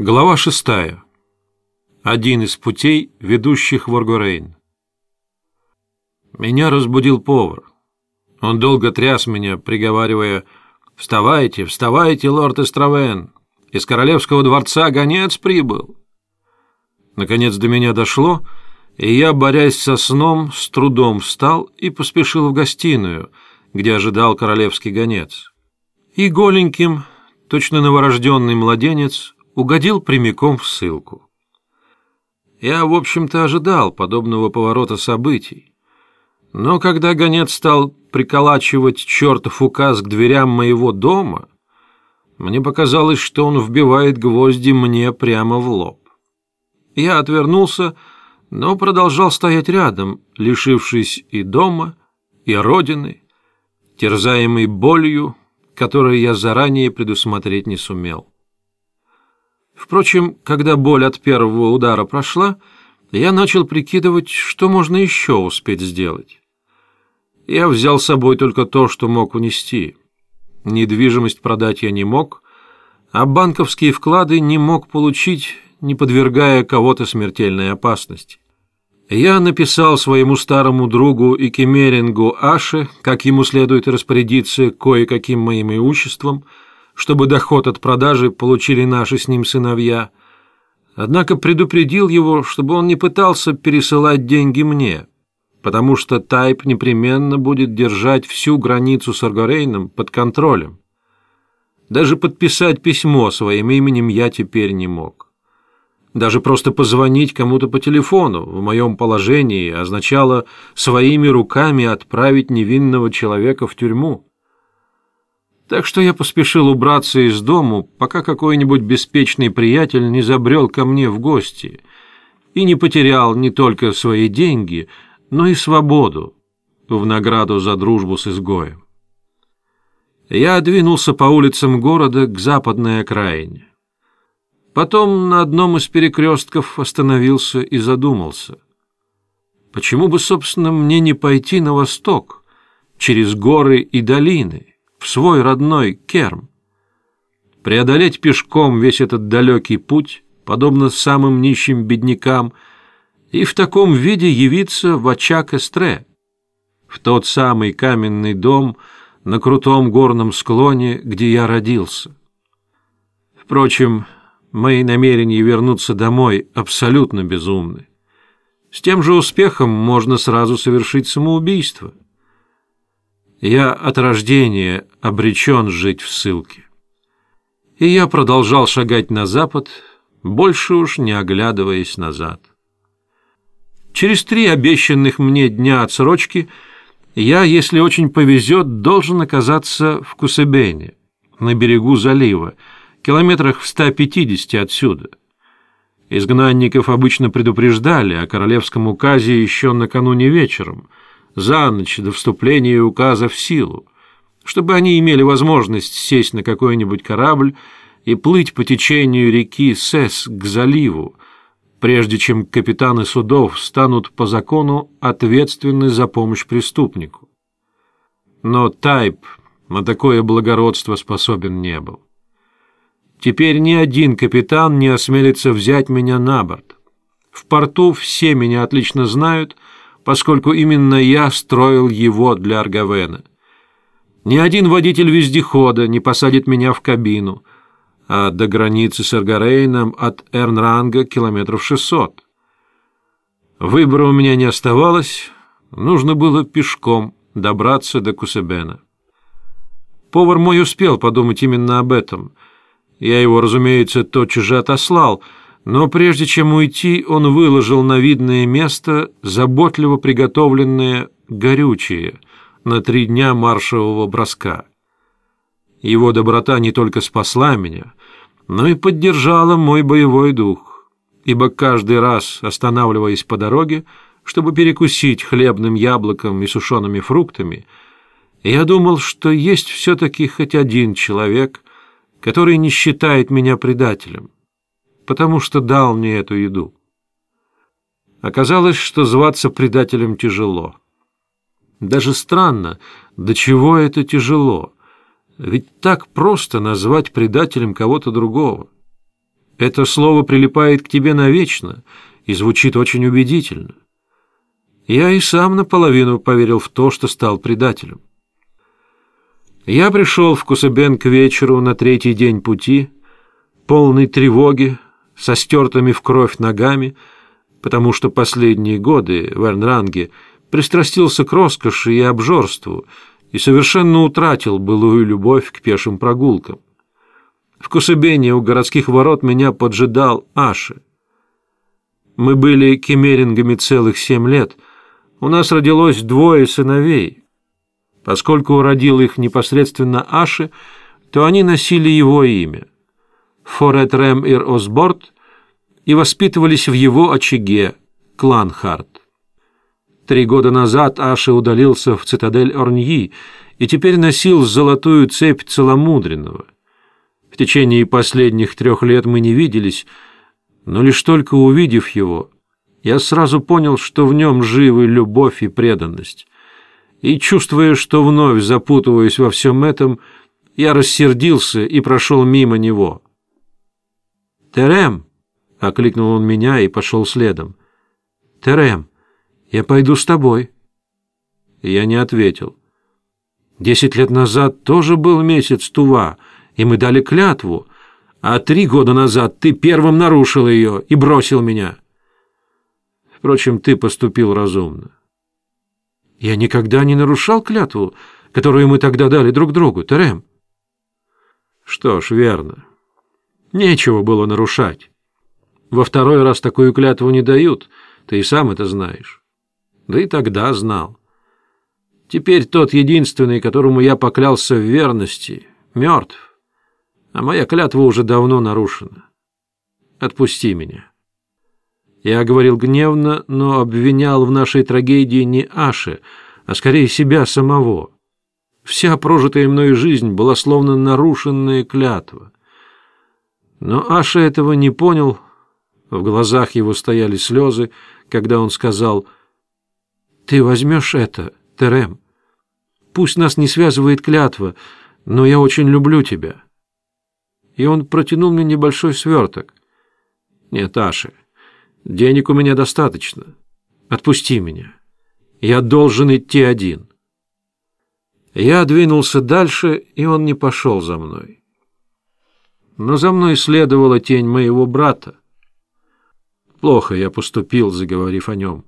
Глава шестая. Один из путей, ведущих в Оргорейн. Меня разбудил повар. Он долго тряс меня, приговаривая «Вставайте, вставайте, лорд Эстравен! Из королевского дворца гонец прибыл!» Наконец до меня дошло, и я, борясь со сном, с трудом встал и поспешил в гостиную, где ожидал королевский гонец. И голеньким, точно новорожденный младенец, угодил прямиком в ссылку. Я, в общем-то, ожидал подобного поворота событий. Но когда гонец стал приколачивать чертов указ к дверям моего дома, мне показалось, что он вбивает гвозди мне прямо в лоб. Я отвернулся, но продолжал стоять рядом, лишившись и дома, и родины, терзаемый болью, которую я заранее предусмотреть не сумел. Впрочем, когда боль от первого удара прошла, я начал прикидывать, что можно еще успеть сделать. Я взял с собой только то, что мог унести. Недвижимость продать я не мог, а банковские вклады не мог получить, не подвергая кого-то смертельной опасности. Я написал своему старому другу и кемерингу Аше, как ему следует распорядиться кое-каким моим имуществом — чтобы доход от продажи получили наши с ним сыновья, однако предупредил его, чтобы он не пытался пересылать деньги мне, потому что Тайп непременно будет держать всю границу с Аргорейном под контролем. Даже подписать письмо своим именем я теперь не мог. Даже просто позвонить кому-то по телефону в моем положении означало своими руками отправить невинного человека в тюрьму. Так что я поспешил убраться из дому, пока какой-нибудь беспечный приятель не забрел ко мне в гости и не потерял не только свои деньги, но и свободу в награду за дружбу с изгоем. Я двинулся по улицам города к западной окраине. Потом на одном из перекрестков остановился и задумался. Почему бы, собственно, мне не пойти на восток, через горы и долины? В свой родной Керм. Преодолеть пешком весь этот далекий путь, подобно самым нищим беднякам, и в таком виде явиться в очаг Эстре, в тот самый каменный дом на крутом горном склоне, где я родился. Впрочем, мои намерения вернуться домой абсолютно безумны. С тем же успехом можно сразу совершить самоубийство — я от рождения обречен жить в ссылке. И я продолжал шагать на запад, больше уж не оглядываясь назад. Через три обещанных мне дня отсрочки я, если очень повезет, должен оказаться в Кусебене, на берегу залива, километрах в 150 отсюда. Изгнанников обычно предупреждали о королевском указе еще накануне вечером – за ночь до вступления указа в силу, чтобы они имели возможность сесть на какой-нибудь корабль и плыть по течению реки Сес к заливу, прежде чем капитаны судов станут по закону ответственны за помощь преступнику. Но Тайп на такое благородство способен не был. Теперь ни один капитан не осмелится взять меня на борт. В порту все меня отлично знают — поскольку именно я строил его для Аргавена. Ни один водитель вездехода не посадит меня в кабину, а до границы с Аргарейном от Эрнранга километров шестьсот. Выбора у меня не оставалось, нужно было пешком добраться до Кусебена. Повар мой успел подумать именно об этом. Я его, разумеется, тотчас же отослал — но прежде чем уйти, он выложил на видное место заботливо приготовленное горючее на три дня маршевого броска. Его доброта не только спасла меня, но и поддержала мой боевой дух, ибо каждый раз, останавливаясь по дороге, чтобы перекусить хлебным яблоком и сушеными фруктами, я думал, что есть все-таки хоть один человек, который не считает меня предателем потому что дал мне эту еду. Оказалось, что зваться предателем тяжело. Даже странно, до чего это тяжело. Ведь так просто назвать предателем кого-то другого. Это слово прилипает к тебе навечно и звучит очень убедительно. Я и сам наполовину поверил в то, что стал предателем. Я пришел в Кусабен к вечеру на третий день пути, полный тревоги, со стертыми в кровь ногами, потому что последние годы в Эрнранге пристрастился к роскоши и обжорству и совершенно утратил былую любовь к пешим прогулкам. В Кусабене у городских ворот меня поджидал Аши. Мы были кемерингами целых семь лет. У нас родилось двое сыновей. Поскольку родил их непосредственно Аши, то они носили его имя. Форет Рэм Ир Осборд и воспитывались в его очаге, Кланхарт. Три года назад Аши удалился в цитадель Орньи и теперь носил золотую цепь целомудренного – в течение последних трех лет мы не виделись, но лишь только увидев его, я сразу понял, что в нем живы любовь и преданность. И, чувствуя, что вновь запутываюсь во всем этом, я рассердился и прошел мимо него. «Терем!» — окликнул он меня и пошел следом. «Терем, я пойду с тобой». Я не ответил. Десять лет назад тоже был месяц Тува — и мы дали клятву, а три года назад ты первым нарушил ее и бросил меня. Впрочем, ты поступил разумно. Я никогда не нарушал клятву, которую мы тогда дали друг другу, Терем. Что ж, верно. Нечего было нарушать. Во второй раз такую клятву не дают, ты и сам это знаешь. Да и тогда знал. Теперь тот единственный, которому я поклялся в верности, мертв а моя клятва уже давно нарушена. Отпусти меня. Я говорил гневно, но обвинял в нашей трагедии не Аши, а скорее себя самого. Вся прожитая мной жизнь была словно нарушенная клятва. Но Аша этого не понял. В глазах его стояли слезы, когда он сказал «Ты возьмешь это, Терем. Пусть нас не связывает клятва, но я очень люблю тебя» и он протянул мне небольшой сверток. «Нет, Аши, денег у меня достаточно. Отпусти меня. Я должен идти один». Я двинулся дальше, и он не пошел за мной. Но за мной следовала тень моего брата. Плохо я поступил, заговорив о нем.